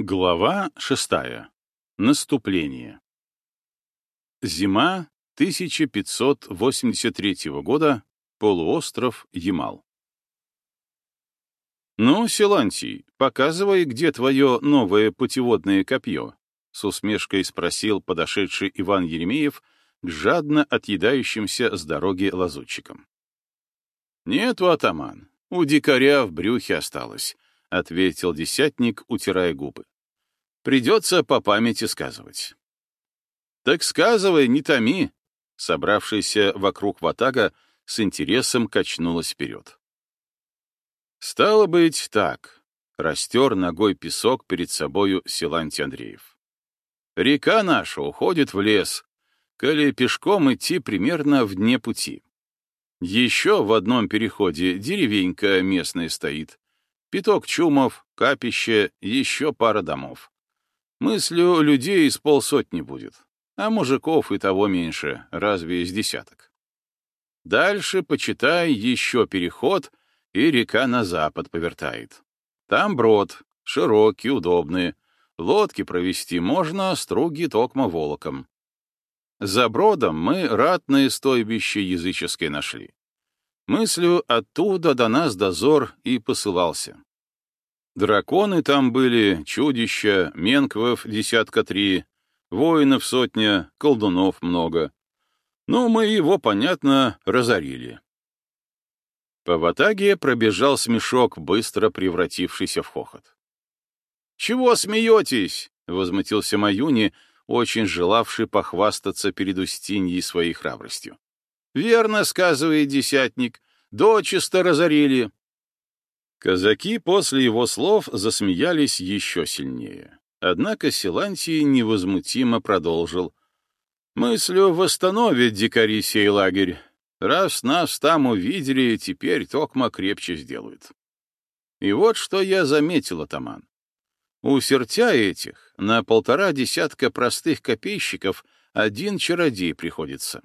Глава шестая. Наступление. Зима 1583 года. Полуостров Ямал. «Ну, Силантий, показывай, где твое новое путеводное копье», — с усмешкой спросил подошедший Иван Еремеев к жадно отъедающимся с дороги лазутчикам. «Нету, атаман, у дикаря в брюхе осталось», — ответил десятник, утирая губы. «Придется по памяти сказывать». «Так сказывай, не томи!» Собравшаяся вокруг ватага с интересом качнулась вперед. «Стало быть, так», — растер ногой песок перед собою Силантий Андреев. «Река наша уходит в лес, коли пешком идти примерно в пути. Еще в одном переходе деревенька местная стоит, Пяток чумов, капище, еще пара домов. Мыслю, людей из полсотни будет, а мужиков и того меньше, разве из десяток. Дальше, почитай, еще переход, и река на запад повертает. Там брод, широкий, удобный. Лодки провести можно, струги токмо волоком. За бродом мы ратное стойбище языческое нашли. Мыслю, оттуда до нас дозор и посылался. Драконы там были, чудища, менквов десятка три, воинов сотня, колдунов много. Ну, мы его, понятно, разорили. По ватаге пробежал смешок, быстро превратившийся в хохот. «Чего смеетесь?» — возмутился Маюни, очень желавший похвастаться перед Устиньей своей храбростью. Верно, сказывает десятник, дочисто разорили. Казаки после его слов засмеялись еще сильнее. Однако Силантий невозмутимо продолжил. «Мыслю восстановить дикари сей лагерь. Раз нас там увидели, теперь токма крепче сделают». И вот что я заметил, атаман. У сертя этих на полтора десятка простых копейщиков один чародей приходится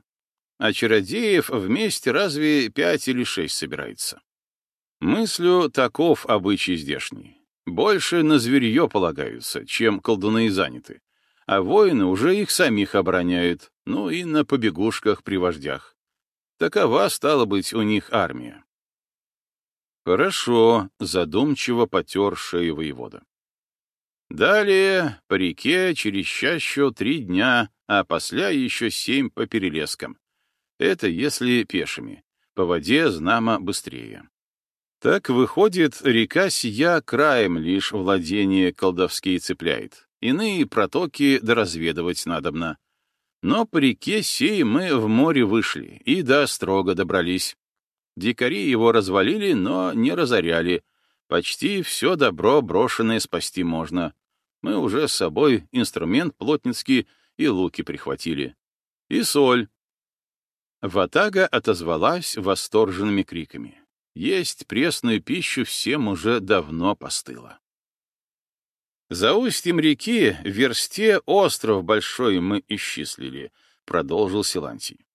а чародеев вместе разве пять или шесть собирается. Мыслю таков обычай здешний. Больше на зверье полагаются, чем колдуны заняты, а воины уже их самих обороняют, ну и на побегушках при вождях. Такова, стала быть, у них армия. Хорошо, задумчиво потер шею воевода. Далее по реке через чащу три дня, а после еще семь по перелескам. Это если пешими. По воде знамо быстрее. Так выходит, река сия краем лишь владение колдовские цепляет. Иные протоки доразведывать надобно. Но по реке сей мы в море вышли и до строго добрались. Дикари его развалили, но не разоряли. Почти все добро брошенное спасти можно. Мы уже с собой инструмент плотницкий и луки прихватили. И соль, Ватага отозвалась восторженными криками. Есть пресную пищу всем уже давно постыло. За устьем реки в версте остров большой мы исчислили, — продолжил Силантий.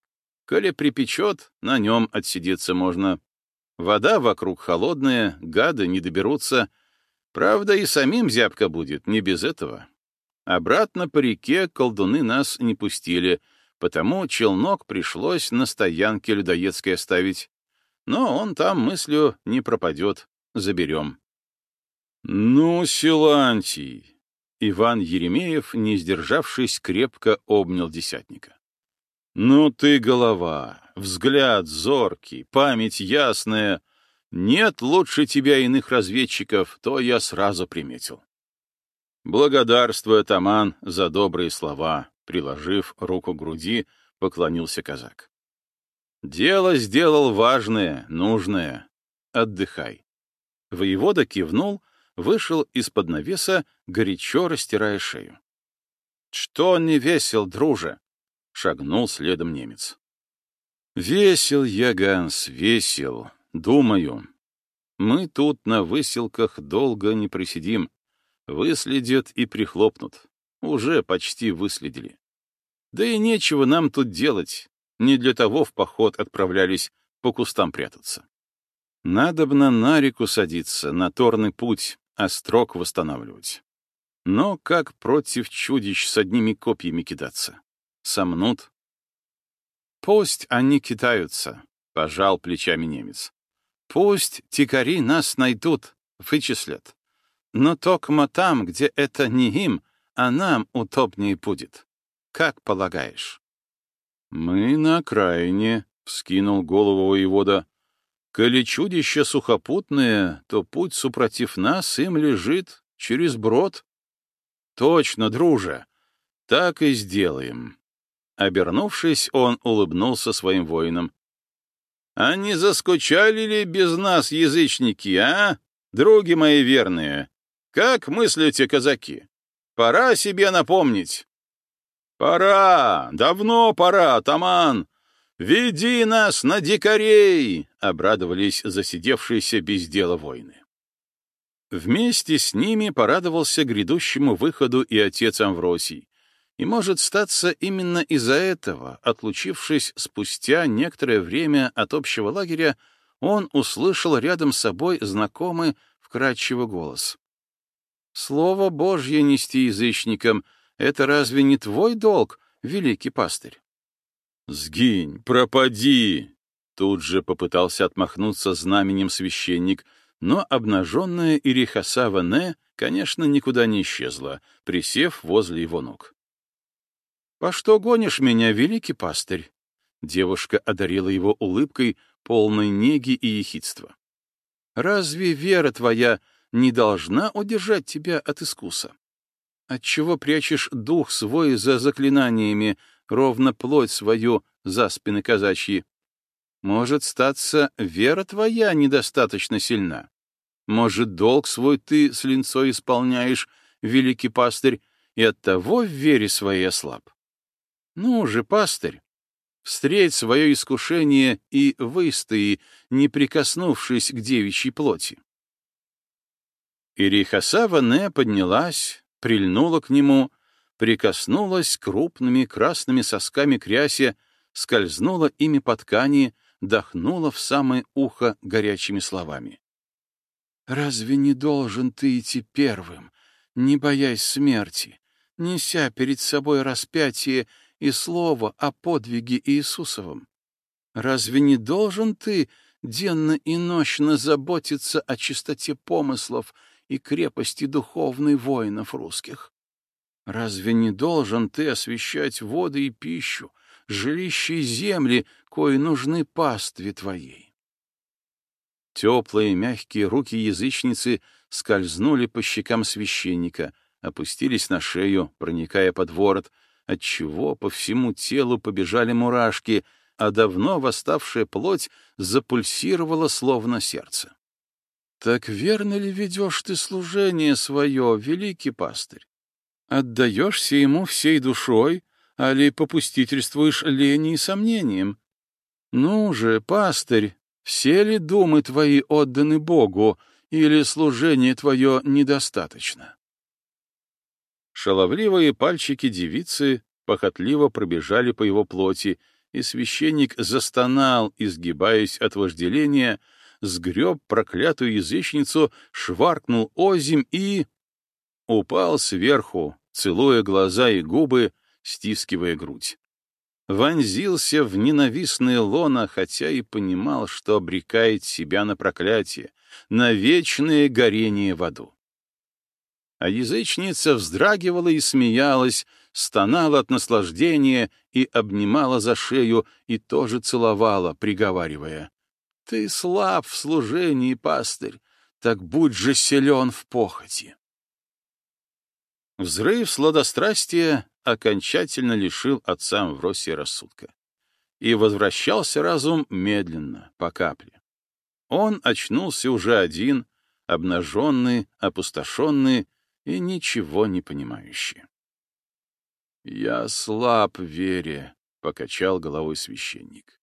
Коли припечет, на нем отсидеться можно. Вода вокруг холодная, гады не доберутся. Правда, и самим зябко будет, не без этого. Обратно по реке колдуны нас не пустили — Потому челнок пришлось на стоянке людоедской оставить. Но он там мыслью не пропадет. Заберем. Ну, Силантий! Иван Еремеев, не сдержавшись, крепко обнял десятника. «Ну ты голова, взгляд зоркий, память ясная. Нет лучше тебя иных разведчиков, то я сразу приметил». Благодарствую, атаман, за добрые слова. Приложив руку к груди, поклонился казак. «Дело сделал важное, нужное. Отдыхай». Воевода кивнул, вышел из-под навеса, горячо растирая шею. «Что не весел, друже?» — шагнул следом немец. «Весел я, Ганс, весел. Думаю. Мы тут на выселках долго не присидим. Выследят и прихлопнут. Уже почти выследили. Да и нечего нам тут делать. Не для того в поход отправлялись по кустам прятаться. Надобно на реку садиться, на торный путь, а строк восстанавливать. Но как против чудищ с одними копьями кидаться? Сомнут? Пусть они китаются, — пожал плечами немец. Пусть тикари нас найдут, вычислят. Но токмо там, где это не им, а нам удобнее будет. Как полагаешь? Мы на окраине, — вскинул голову воевода. Коли чудище сухопутное, то путь супротив нас им лежит через брод. Точно, друже, так и сделаем. Обернувшись, он улыбнулся своим воинам. «А не заскучали ли без нас язычники, а, други мои верные? Как мыслите, казаки? Пора себе напомнить». «Пора! Давно пора, атаман! Веди нас на дикарей!» — обрадовались засидевшиеся без дела воины. Вместе с ними порадовался грядущему выходу и отец Амвросий, и, может статься, именно из-за этого, отлучившись спустя некоторое время от общего лагеря, он услышал рядом с собой знакомый вкрадчивый голос. «Слово Божье нести язычникам — это разве не твой долг, великий пастырь?» «Сгинь, пропади!» Тут же попытался отмахнуться знаменем священник, но обнаженная Ирихаса Вене, конечно, никуда не исчезла, присев возле его ног. «По что гонишь меня, великий пастырь?» Девушка одарила его улыбкой, полной неги и ехидства. «Разве вера твоя не должна удержать тебя от искуса? Отчего прячешь дух свой за заклинаниями, ровно плоть свою за спины казачьи? Может, статься, вера твоя недостаточно сильна? Может, долг свой ты с линцой исполняешь, великий пастырь, и оттого в вере своей ослаб? Ну же, пастырь, встреть свое искушение и выстои, не прикоснувшись к девичьей плоти. Ирихаса Ване поднялась, прильнула к нему, прикоснулась крупными красными сосками к скользнула ими по ткани, дохнула в самое ухо горячими словами. «Разве не должен ты идти первым, не боясь смерти, неся перед собой распятие и слово о подвиге Иисусовом? Разве не должен ты денно и нощно заботиться о чистоте помыслов и крепости духовной воинов русских? Разве не должен ты освещать воды и пищу, жилища и земли, кои нужны пастве твоей? Теплые мягкие руки язычницы скользнули по щекам священника, опустились на шею, проникая под ворот, отчего по всему телу побежали мурашки, а давно восставшая плоть запульсировала словно сердце. «Так верно ли ведешь ты служение свое, великий пастырь? Отдаешься ему всей душой, али попустительствуешь лени и сомнением? Ну же, пастырь, все ли думы твои отданы Богу, или служение твое недостаточно?» Шаловливые пальчики девицы похотливо пробежали по его плоти, и священник застонал, изгибаясь от вожделения, сгреб проклятую язычницу, шваркнул озим и... упал сверху, целуя глаза и губы, стискивая грудь. Вонзился в ненавистное лоно, хотя и понимал, что обрекает себя на проклятие, на вечное горение в аду. А язычница вздрагивала и смеялась, стонала от наслаждения и обнимала за шею и тоже целовала, приговаривая. «Ты слаб в служении, пастырь, так будь же силен в похоти». Взрыв сладострастия окончательно лишил отца Амвросия рассудка. И возвращался разум медленно, по капле. Он очнулся уже один, обнаженный, опустошенный, и ничего не понимающие. «Я слаб в вере», — покачал головой священник.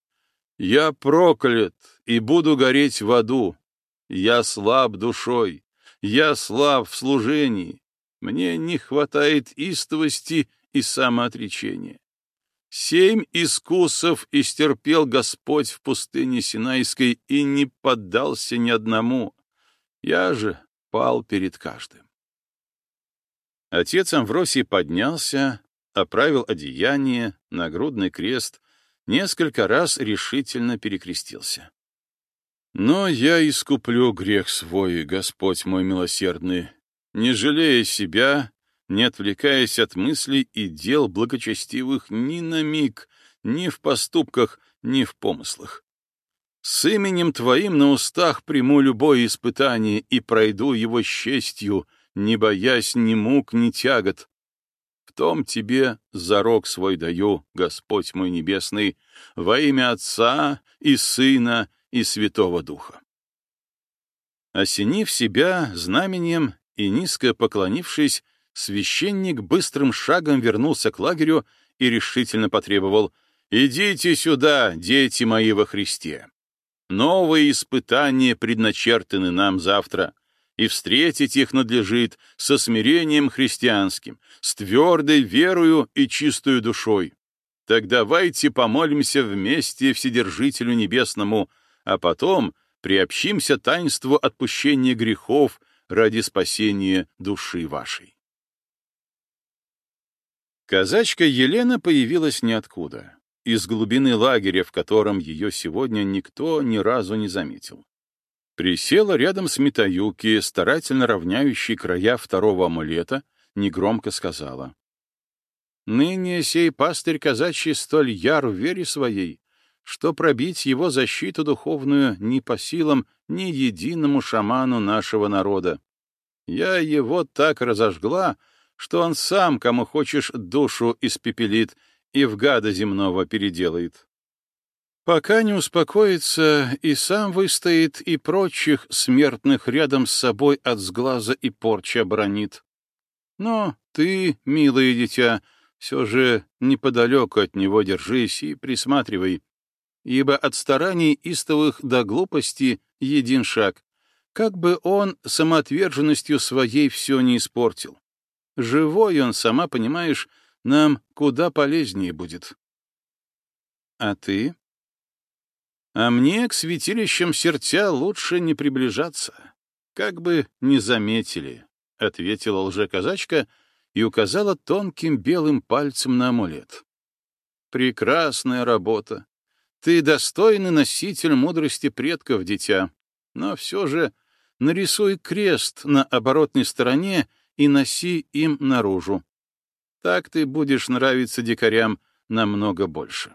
«Я проклят и буду гореть в аду. Я слаб душой, я слаб в служении. Мне не хватает истовости и самоотречения. Семь искусов истерпел Господь в пустыне Синайской и не поддался ни одному. Я же пал перед каждым. Отец Амвросий поднялся, оправил одеяние, нагрудный крест, несколько раз решительно перекрестился. «Но я искуплю грех свой, Господь мой милосердный, не жалея себя, не отвлекаясь от мыслей и дел благочестивых ни на миг, ни в поступках, ни в помыслах. С именем Твоим на устах приму любое испытание и пройду его с честью, не боясь ни мук, ни тягот. Том Тебе зарок свой даю, Господь мой небесный, во имя Отца и Сына и Святого Духа. Осенив себя знаменем и низко поклонившись, священник быстрым шагом вернулся к лагерю и решительно потребовал «Идите сюда, дети мои во Христе! Новые испытания предначертаны нам завтра, и встретить их надлежит со смирением христианским, с твердой верою и чистою душой. Так давайте помолимся вместе Вседержителю Небесному, а потом приобщимся таинству отпущения грехов ради спасения души вашей. Казачка Елена появилась ниоткуда, из глубины лагеря, в котором ее сегодня никто ни разу не заметил. Присела рядом с Митаюки, старательно равняющей края второго амулета, негромко сказала. «Ныне сей пастырь казачий столь яр в вере своей, что пробить его защиту духовную не по силам ни единому шаману нашего народа. Я его так разожгла, что он сам, кому хочешь, душу испепелит и в гада земного переделает. Пока не успокоится и сам выстоит, и прочих смертных рядом с собой от сглаза и порчи оборонит. Но ты, милое дитя, все же неподалеку от него держись и присматривай, ибо от стараний истовых до глупости един шаг, как бы он самоотверженностью своей все не испортил. Живой он, сама понимаешь, нам куда полезнее будет. А ты? А мне к святилищам сердца лучше не приближаться, как бы не заметили, — ответила лжеказачка и указала тонким белым пальцем на амулет. Прекрасная работа. Ты достойный носитель мудрости предков, дитя, но все же нарисуй крест на оборотной стороне и носи им наружу. Так ты будешь нравиться дикарям намного больше.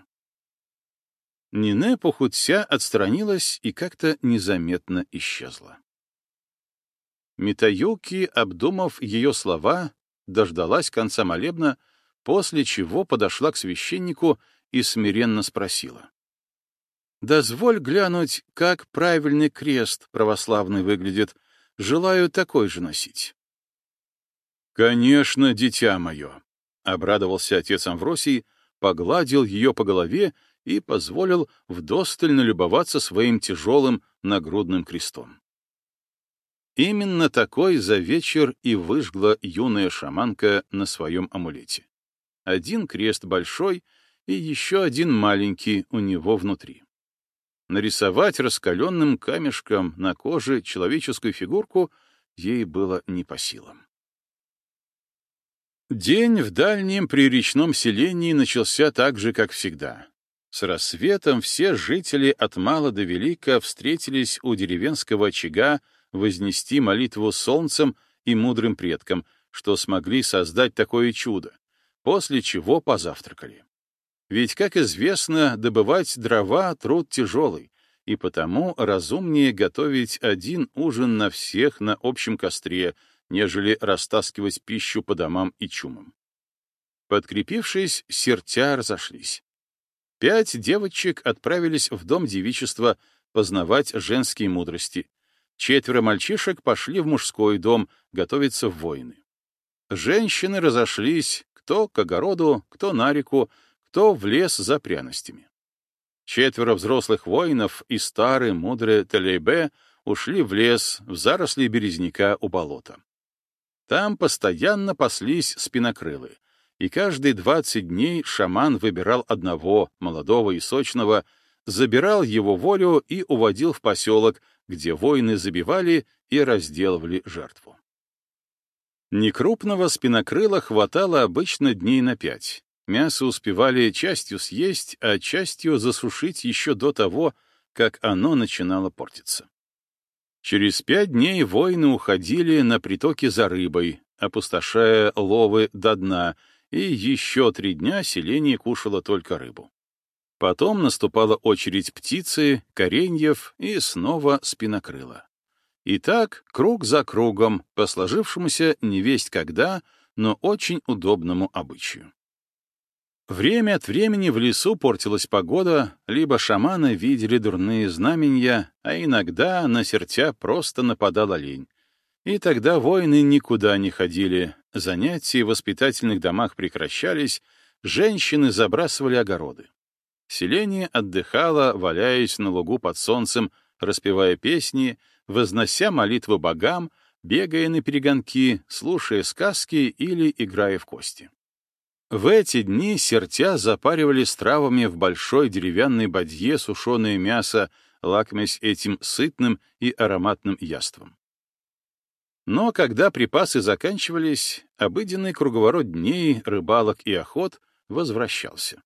Нине похудся отстранилась и как-то незаметно исчезла. Митаюки, обдумав ее слова, дождалась конца молебна, после чего подошла к священнику и смиренно спросила. «Дозволь глянуть, как правильный крест православный выглядит. Желаю такой же носить». «Конечно, дитя мое», — обрадовался отец Амвросий, погладил ее по голове и позволил вдосталь налюбоваться своим тяжелым нагрудным крестом. Именно такой за вечер и выжгла юная шаманка на своем амулете. Один крест большой и еще один маленький у него внутри. Нарисовать раскаленным камешком на коже человеческую фигурку ей было не по силам. День в дальнем приречном селении начался так же, как всегда. С рассветом все жители от мала до велика встретились у деревенского очага вознести молитву солнцем и мудрым предкам, что смогли создать такое чудо, после чего позавтракали. Ведь, как известно, добывать дрова — труд тяжелый, и потому разумнее готовить один ужин на всех на общем костре — нежели растаскивать пищу по домам и чумам. Подкрепившись, сердца разошлись. Пять девочек отправились в дом девичества познавать женские мудрости. Четверо мальчишек пошли в мужской дом готовиться в войны. Женщины разошлись кто к огороду, кто на реку, кто в лес за пряностями. Четверо взрослых воинов и старый мудрый Телейбе ушли в лес, в заросли березняка у болота. Там постоянно паслись спинокрылы, и каждые двадцать дней шаман выбирал одного, молодого и сочного, забирал его волю и уводил в поселок, где воины забивали и разделывали жертву. Некрупного спинокрыла хватало обычно дней на пять. Мясо успевали частью съесть, а частью засушить еще до того, как оно начинало портиться. Через пять дней воины уходили на притоки за рыбой, опустошая ловы до дна, и еще три дня селение кушало только рыбу. Потом наступала очередь птицы, кореньев и снова спинокрыла. И так, круг за кругом, по сложившемуся невесть когда, но очень удобному обычаю. Время от времени в лесу портилась погода, либо шаманы видели дурные знамения, а иногда на сертя просто нападал олень. И тогда воины никуда не ходили, занятия в воспитательных домах прекращались, женщины забрасывали огороды. Селение отдыхало, валяясь на лугу под солнцем, распевая песни, вознося молитвы богам, бегая на перегонки, слушая сказки или играя в кости. В эти дни сертя запаривали с травами в большой деревянной бадье сушеное мясо, лакмясь этим сытным и ароматным яством. Но когда припасы заканчивались, обыденный круговорот дней, рыбалок и охот возвращался.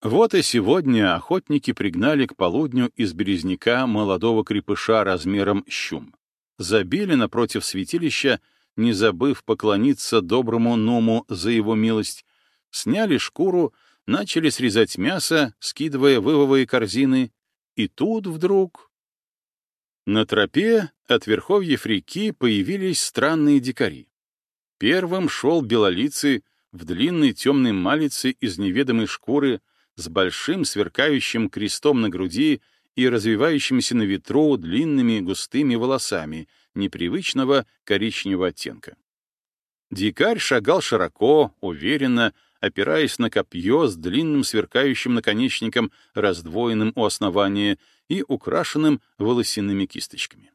Вот и сегодня охотники пригнали к полудню из березняка молодого крепыша размером щум, забили напротив святилища не забыв поклониться доброму Нуму за его милость, сняли шкуру, начали срезать мясо, скидывая вывовые корзины, и тут вдруг... На тропе от верховьев реки появились странные дикари. Первым шел белолицый в длинной темной малице из неведомой шкуры с большим сверкающим крестом на груди и развивающимися на ветру длинными густыми волосами непривычного коричневого оттенка. Дикарь шагал широко, уверенно, опираясь на копье с длинным сверкающим наконечником, раздвоенным у основания и украшенным волосяными кисточками.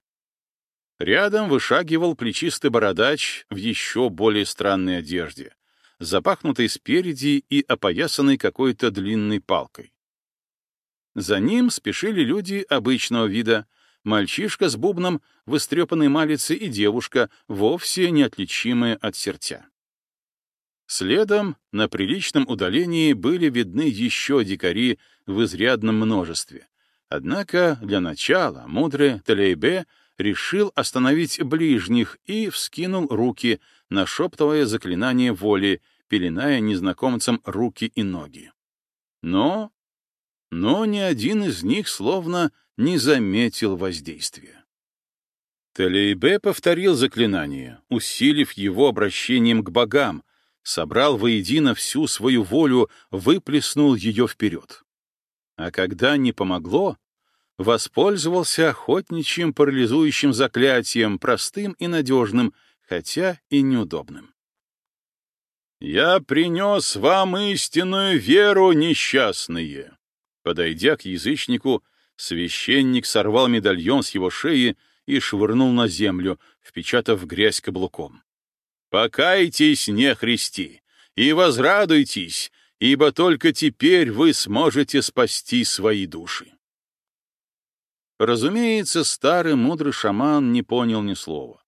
Рядом вышагивал плечистый бородач в еще более странной одежде, запахнутый спереди и опоясанный какой-то длинной палкой. За ним спешили люди обычного вида, мальчишка с бубном в истрепанной малице и девушка, вовсе неотличимые от сердца. Следом, на приличном удалении, были видны еще дикари в изрядном множестве. Однако для начала мудрый Талейбе решил остановить ближних и вскинул руки, нашептывая заклинание воли, пеленая незнакомцам руки и ноги. Но но ни один из них словно не заметил воздействия. Талейбе повторил заклинание, усилив его обращением к богам, собрал воедино всю свою волю, выплеснул ее вперед. А когда не помогло, воспользовался охотничьим парализующим заклятием, простым и надежным, хотя и неудобным. «Я принес вам истинную веру, несчастные!» Подойдя к язычнику, священник сорвал медальон с его шеи и швырнул на землю, впечатав грязь каблуком. «Покайтесь, не христи, и возрадуйтесь, ибо только теперь вы сможете спасти свои души». Разумеется, старый мудрый шаман не понял ни слова,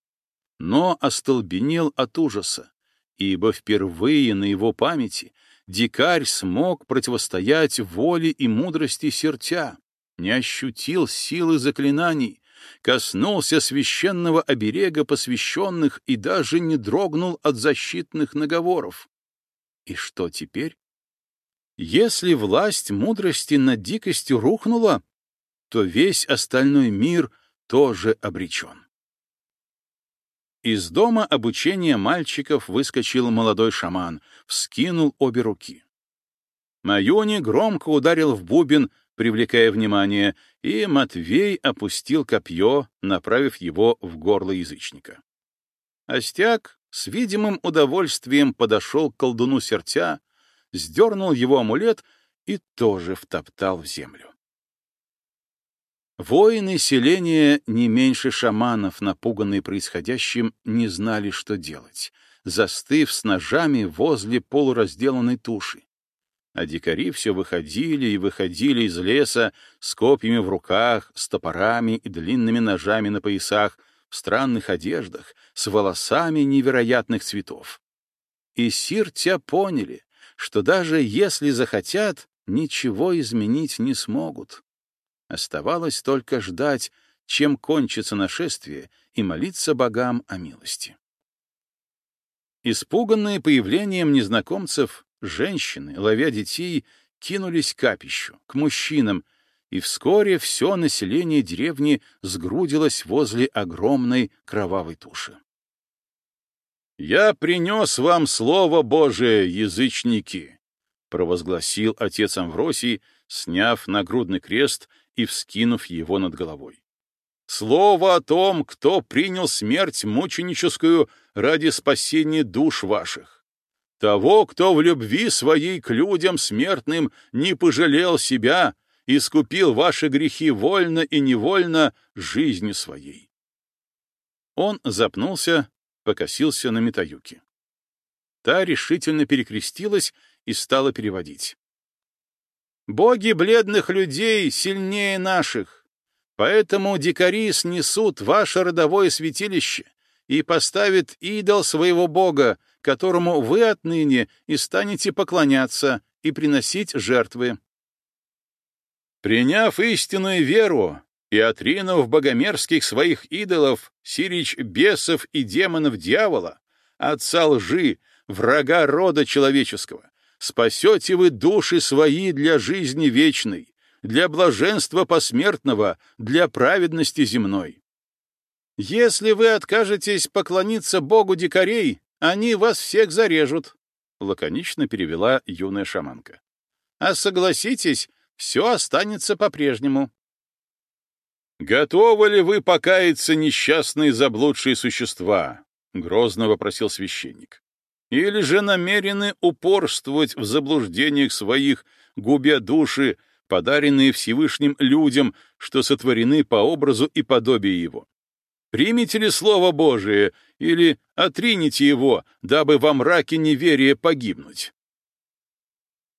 но остолбенел от ужаса, ибо впервые на его памяти — дикарь смог противостоять воле и мудрости сертя, не ощутил силы заклинаний, коснулся священного оберега посвященных и даже не дрогнул от защитных наговоров. И что теперь? Если власть мудрости над дикостью рухнула, то весь остальной мир тоже обречен. Из дома обучения мальчиков выскочил молодой шаман, вскинул обе руки. Маюни громко ударил в бубен, привлекая внимание, и Матвей опустил копье, направив его в горло язычника. Остяк с видимым удовольствием подошел к колдуну сердца, сдернул его амулет и тоже втоптал в землю. Воины селения, не меньше шаманов, напуганные происходящим, не знали, что делать, застыв с ножами возле полуразделанной туши. А дикари все выходили и выходили из леса с копьями в руках, с топорами и длинными ножами на поясах, в странных одеждах, с волосами невероятных цветов. И Сиртя поняли, что даже если захотят, ничего изменить не смогут. Оставалось только ждать, чем кончится нашествие, и молиться богам о милости. Испуганные появлением незнакомцев, женщины, ловя детей, кинулись к капищу, к мужчинам, и вскоре все население деревни сгрудилось возле огромной кровавой туши. «Я принес вам Слово Божие, язычники!» — провозгласил отец Амвросий, сняв нагрудный крест и вскинув его над головой. «Слово о том, кто принял смерть мученическую ради спасения душ ваших. Того, кто в любви своей к людям смертным не пожалел себя, искупил ваши грехи вольно и невольно жизнью своей». Он запнулся, покосился на Митаюки. Та решительно перекрестилась и стала переводить. «Боги бледных людей сильнее наших, поэтому дикари снесут ваше родовое святилище и поставят идол своего бога, которому вы отныне и станете поклоняться и приносить жертвы. Приняв истинную веру, и, отринув богомерзких своих идолов, сирич бесов и демонов дьявола, отца лжи, врага рода человеческого, спасете вы души свои для жизни вечной, для блаженства посмертного, для праведности земной. Если вы откажетесь поклониться богу дикарей, они вас всех зарежут, — лаконично перевела юная шаманка. А согласитесь, все останется по-прежнему. «Готовы ли вы покаяться, несчастные заблудшие существа?» — грозно вопросил священник. «Или же намерены упорствовать в заблуждениях своих, губя души, подаренные Всевышним людям, что сотворены по образу и подобию Его? Примите ли Слово Божие или отрините его, дабы во мраке неверия погибнуть?»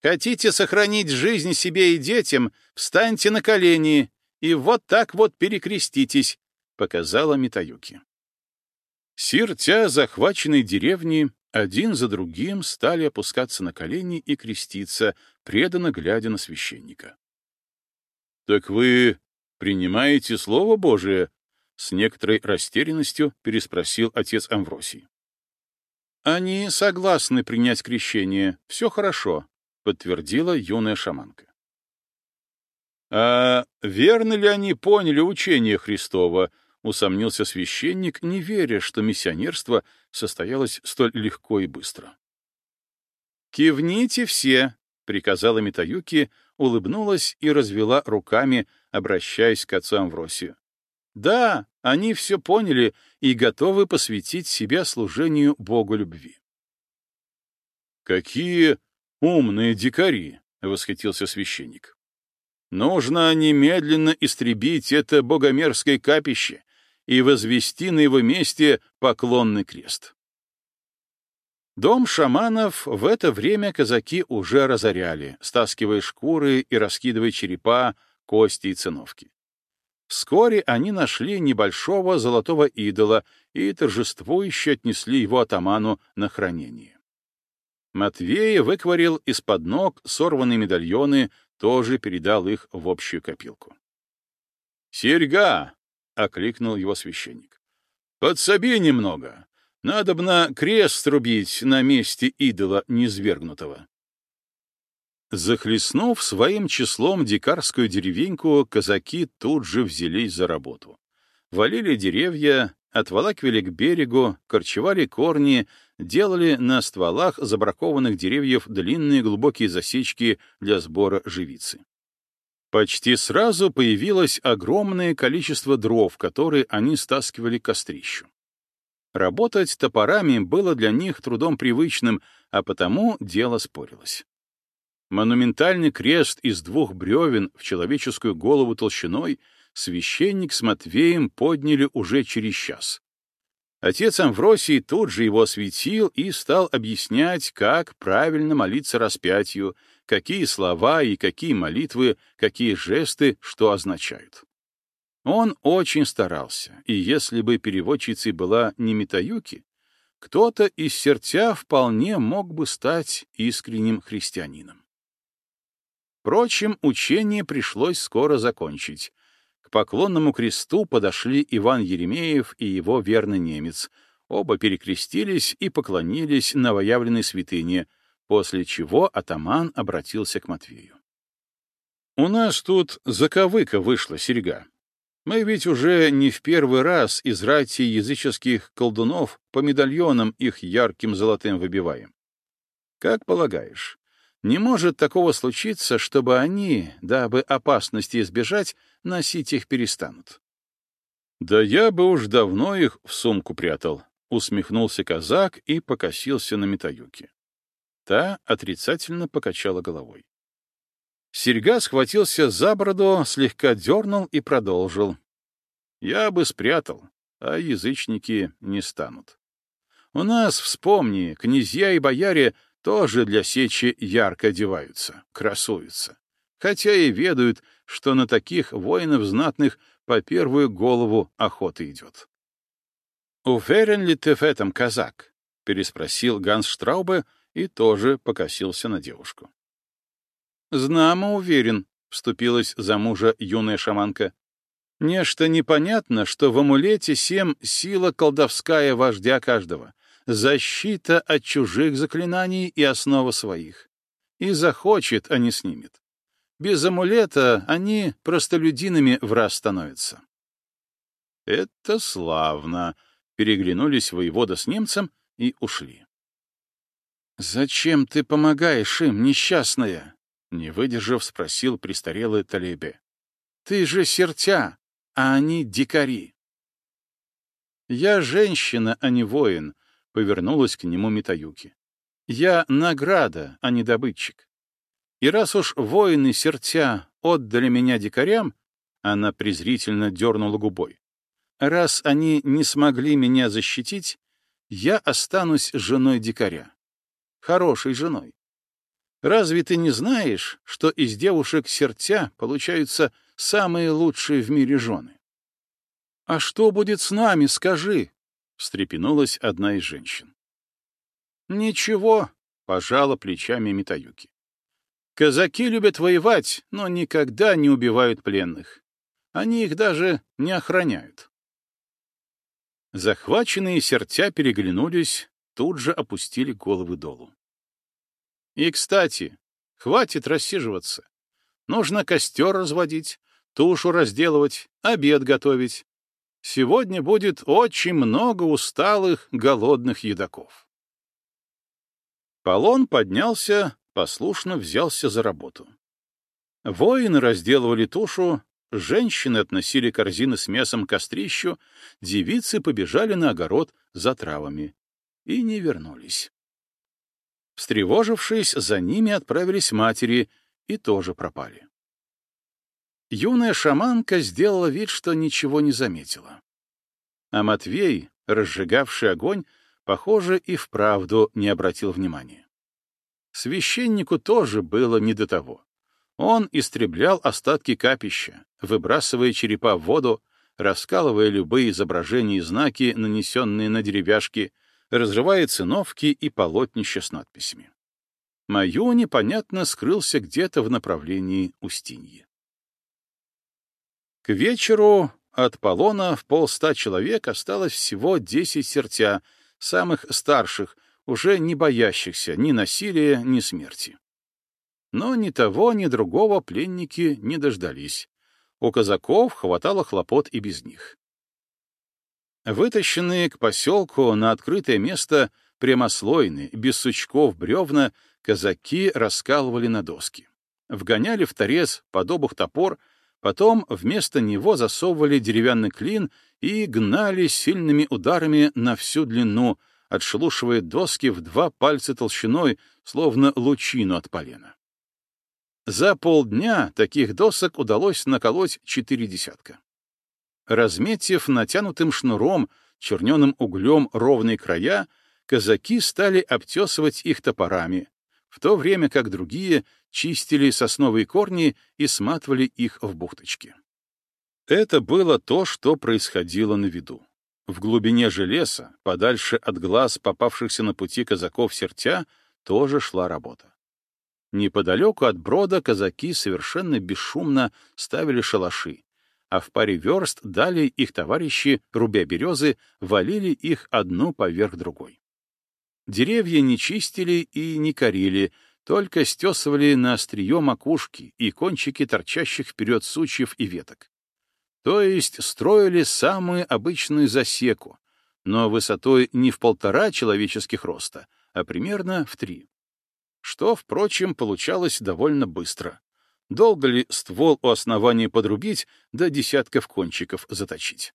Хотите сохранить жизнь себе и детям, встаньте на колени и вот так вот перекреститесь», — показала Митаюки. Сиртя захваченной деревни один за другим стали опускаться на колени и креститься, преданно глядя на священника. «Так вы принимаете Слово Божие?» — с некоторой растерянностью переспросил отец Амвросий. «Они согласны принять крещение, все хорошо», — подтвердила юная шаманка. «А верно ли они поняли учение Христова?» — усомнился священник, не веря, что миссионерство состоялось столь легко и быстро. «Кивните все», — приказала Митаюки, улыбнулась и развела руками, обращаясь к отцу Амвросию. «Да, они все поняли и готовы посвятить себя служению Богу любви». «Какие умные дикари!» — восхитился священник. Нужно немедленно истребить это богомерзкое капище и возвести на его месте поклонный крест. Дом шаманов в это время казаки уже разоряли, стаскивая шкуры и раскидывая черепа, кости и циновки. Вскоре они нашли небольшого золотого идола и торжествующе отнесли его атаману на хранение. Матвей выкварил из-под ног сорванные медальоны тоже передал их в общую копилку. «Серьга!» — окликнул его священник. «Подсоби немного. Надобно крест срубить на месте идола низвергнутого». Захлестнув своим числом дикарскую деревеньку, казаки тут же взялись за работу. Валили деревья, отволакивали к берегу, корчевали корни, делали на стволах забракованных деревьев длинные глубокие засечки для сбора живицы. Почти сразу появилось огромное количество дров, которые они стаскивали к кострищу. Работать топорами было для них трудом привычным, а потому дело спорилось. Монументальный крест из двух бревен в человеческую голову толщиной священник с Матвеем подняли уже через час. Отец Амвросий тут же его осветил и стал объяснять, как правильно молиться распятию, какие слова и какие молитвы, какие жесты, что означают. Он очень старался, и если бы переводчицей была не Митаюки, кто-то из сердца вполне мог бы стать искренним христианином. Впрочем, учение пришлось скоро закончить. К поклонному кресту подошли Иван Еремеев и его верный немец. Оба перекрестились и поклонились новоявленной святыне, после чего атаман обратился к Матвею. «У нас тут заковыка вышла, серьга. Мы ведь уже не в первый раз из рати языческих колдунов по медальонам их ярким золотым выбиваем. Как полагаешь, не может такого случиться, чтобы они, дабы опасности избежать, носить их перестанут. «Да я бы уж давно их в сумку прятал», — усмехнулся казак и покосился на Митаюки. Та отрицательно покачала головой. Серьга схватился за бороду, слегка дернул и продолжил. «Я бы спрятал, а язычники не станут. У нас, вспомни, князья и бояре тоже для сечи ярко одеваются, красуются, хотя и ведают, что на таких воинов знатных по первую голову охота идет. «Уверен ли ты в этом, казак?» — переспросил Ганс Штраубе и тоже покосился на девушку. «Знамо уверен», — вступилась за мужа юная шаманка. «Нечто непонятно, что в амулете семь сила колдовская вождя каждого, защита от чужих заклинаний и основа своих. И захочет, а не снимет. Без амулета они простолюдинами в раз становятся. Это славно, переглянулись воевода с немцем и ушли. «Зачем ты помогаешь им, несчастная?» Не выдержав, спросил престарелый Талебе. «Ты же сертя, а они дикари». «Я женщина, а не воин», — повернулась к нему Митаюки. «Я награда, а не добытчик. И раз уж воины сердца отдали меня дикарям, она презрительно дернула губой. Раз они не смогли меня защитить, я останусь женой дикаря. Хорошей женой. Разве ты не знаешь, что из девушек сердца получаются самые лучшие в мире жены? А что будет с нами, скажи? Встрепенулась одна из женщин. Ничего, пожала плечами Митаюки. Казаки любят воевать, но никогда не убивают пленных. Они их даже не охраняют. Захваченные сердца переглянулись, тут же опустили головы долу. И, кстати, хватит рассиживаться. Нужно костер разводить, тушу разделывать, обед готовить. Сегодня будет очень много усталых, голодных едоков. Полон поднялся, послушно взялся за работу. Воины разделывали тушу, женщины относили корзины с мясом к кострищу, девицы побежали на огород за травами и не вернулись. Встревожившись, за ними отправились матери и тоже пропали. Юная шаманка сделала вид, что ничего не заметила. А Матвей, разжигавший огонь, похоже, и вправду не обратил внимания. Священнику тоже было не до того. Он истреблял остатки капища, выбрасывая черепа в воду, раскалывая любые изображения и знаки, нанесенные на деревяшки, разрывая циновки и полотнища с надписями. Маю непонятно скрылся где-то в направлении Устиньи. К вечеру от полона в полста человек осталось всего десять сертя, самых старших, уже не боящихся ни насилия, ни смерти. Но ни того, ни другого пленники не дождались. У казаков хватало хлопот и без них. Вытащенные к поселку на открытое место прямослойные, без сучков бревна, казаки раскалывали на доски. Вгоняли в торец под топор, потом вместо него засовывали деревянный клин и гнали сильными ударами на всю длину, отшелушивая доски в два пальца толщиной, словно лучину от полена. За полдня таких досок удалось наколоть четыре десятка. Разметив натянутым шнуром, черненым углем ровные края, казаки стали обтесывать их топорами, в то время как другие чистили сосновые корни и сматывали их в бухточки. Это было то, что происходило на виду. В глубине же леса, подальше от глаз попавшихся на пути казаков сертя, тоже шла работа. Неподалеку от брода казаки совершенно бесшумно ставили шалаши, а в паре верст далее их товарищи, рубя березы, валили их одну поверх другой. Деревья не чистили и не корили, только стесывали на острие макушки и кончики торчащих вперед сучьев и веток. То есть строили самую обычную засеку, но высотой не в полтора человеческих роста, а примерно в три что, впрочем, получалось довольно быстро. Долго ли ствол у основания подрубить, до десятков кончиков заточить?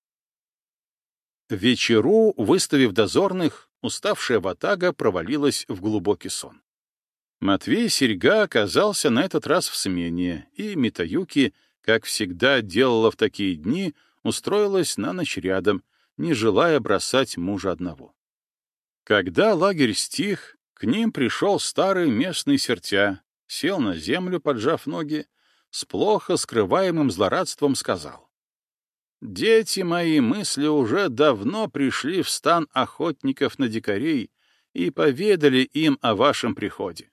Вечеру, выставив дозорных, уставшая ватага провалилась в глубокий сон. Матвей Серьга оказался на этот раз в смене, и Митаюки, как всегда делала в такие дни, устроилась на ночь рядом, не желая бросать мужа одного. Когда лагерь стих, к ним пришел старый местный сертя, сел на землю, поджав ноги, с плохо скрываемым злорадством сказал. «Дети мои мысли уже давно пришли в стан охотников на дикарей и поведали им о вашем приходе.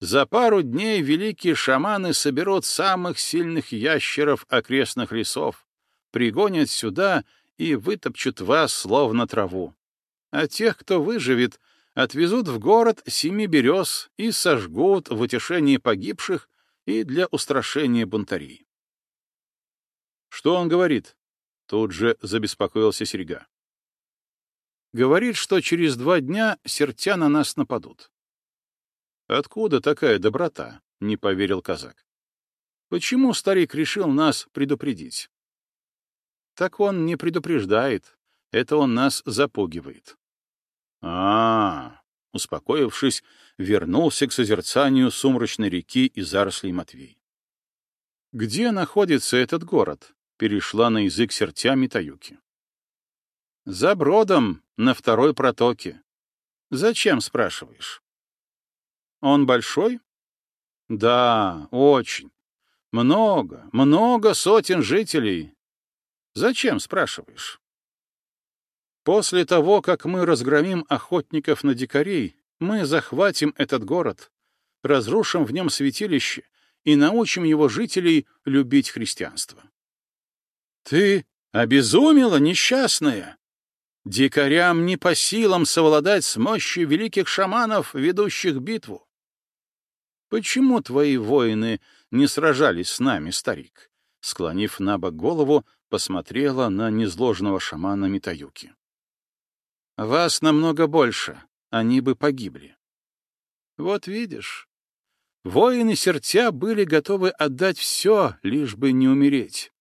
За пару дней великие шаманы соберут самых сильных ящеров окрестных лесов, пригонят сюда и вытопчут вас словно траву. А тех, кто выживет, отвезут в город семи берез и сожгут в утешении погибших и для устрашения бунтарей. «Что он говорит?» — тут же забеспокоился Серега. «Говорит, что через два дня сертя на нас нападут». «Откуда такая доброта?» — не поверил казак. «Почему старик решил нас предупредить?» «Так он не предупреждает, это он нас запугивает а, успокоившись, вернулся к созерцанию сумрачной реки и зарослей Матвей. «Где находится этот город?» — перешла на язык сертя Митаюки. «За бродом, на второй протоке. Зачем, спрашиваешь?» «Он большой?» «Да, очень. Много, много сотен жителей. Зачем, спрашиваешь?» После того, как мы разгромим охотников на дикарей, мы захватим этот город, разрушим в нем святилище и научим его жителей любить христианство. Ты обезумела, несчастная! Дикарям не по силам совладать с мощью великих шаманов, ведущих битву. Почему твои воины не сражались с нами, старик? Склонив на бок голову, посмотрела на незложенного шамана Митаюки. Вас намного больше, они бы погибли. Вот видишь, воины сертя были готовы отдать все, лишь бы не умереть.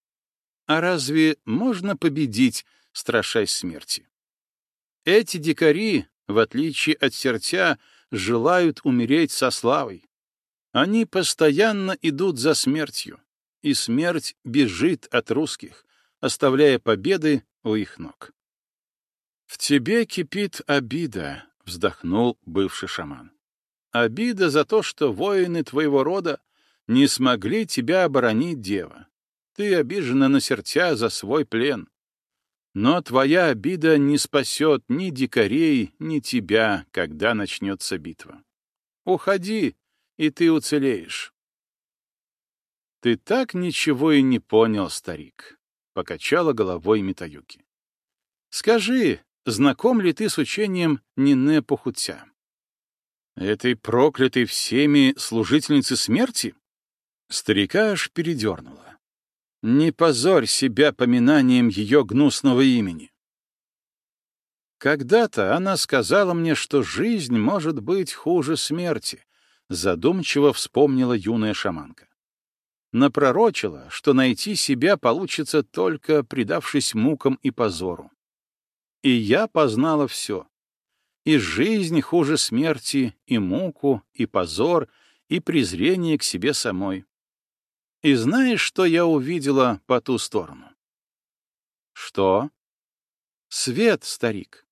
А разве можно победить, страшась смерти? Эти дикари, в отличие от сертя, желают умереть со славой. Они постоянно идут за смертью, и смерть бежит от русских, оставляя победы у их ног. «В тебе кипит обида», — вздохнул бывший шаман. «Обида за то, что воины твоего рода не смогли тебя оборонить, дева. Ты обижена на сердца за свой плен. Но твоя обида не спасет ни дикарей, ни тебя, когда начнется битва. Уходи, и ты уцелеешь». «Ты так ничего и не понял, старик», — покачала головой Митаюки. «Скажи, знаком ли ты с учением Нине Похутся? Этой проклятой всеми служительницы смерти? Старика аж передернула. Не позорь себя поминанием ее гнусного имени. Когда-то она сказала мне, что жизнь может быть хуже смерти, задумчиво вспомнила юная шаманка. Напророчила, что найти себя получится только предавшись мукам и позору. И я познала все. И жизнь хуже смерти, и муку, и позор, и презрение к себе самой. И знаешь, что я увидела по ту сторону? Что? Свет, старик.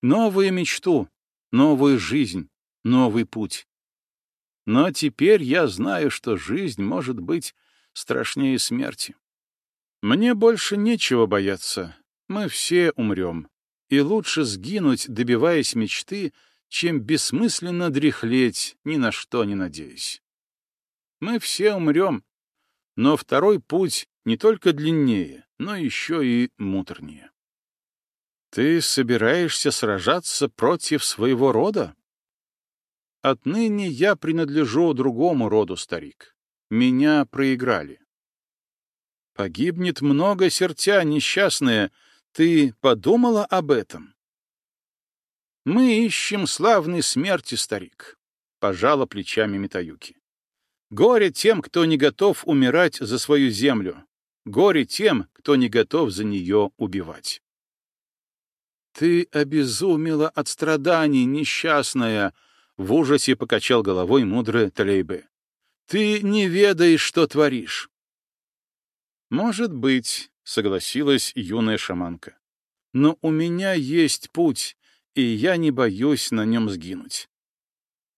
Новую мечту, новую жизнь, новый путь. Но теперь я знаю, что жизнь может быть страшнее смерти. Мне больше нечего бояться. Мы все умрем. И лучше сгинуть, добиваясь мечты, чем бессмысленно дряхлеть, ни на что не надеясь. Мы все умрем, но второй путь не только длиннее, но еще и муторнее. Ты собираешься сражаться против своего рода? Отныне я принадлежу другому роду, старик. Меня проиграли. Погибнет много сердца несчастное. Ты подумала об этом? Мы ищем славной смерти, старик, — пожала плечами Митаюки. Горе тем, кто не готов умирать за свою землю. Горе тем, кто не готов за нее убивать. Ты обезумела от страданий, несчастная, — в ужасе покачал головой мудрый Талейбе. Ты не ведаешь, что творишь. Может быть, — согласилась юная шаманка. Но у меня есть путь, и я не боюсь на нем сгинуть.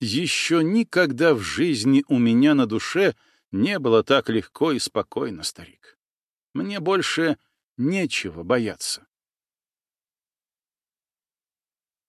Еще никогда в жизни у меня на душе не было так легко и спокойно, старик. Мне больше нечего бояться.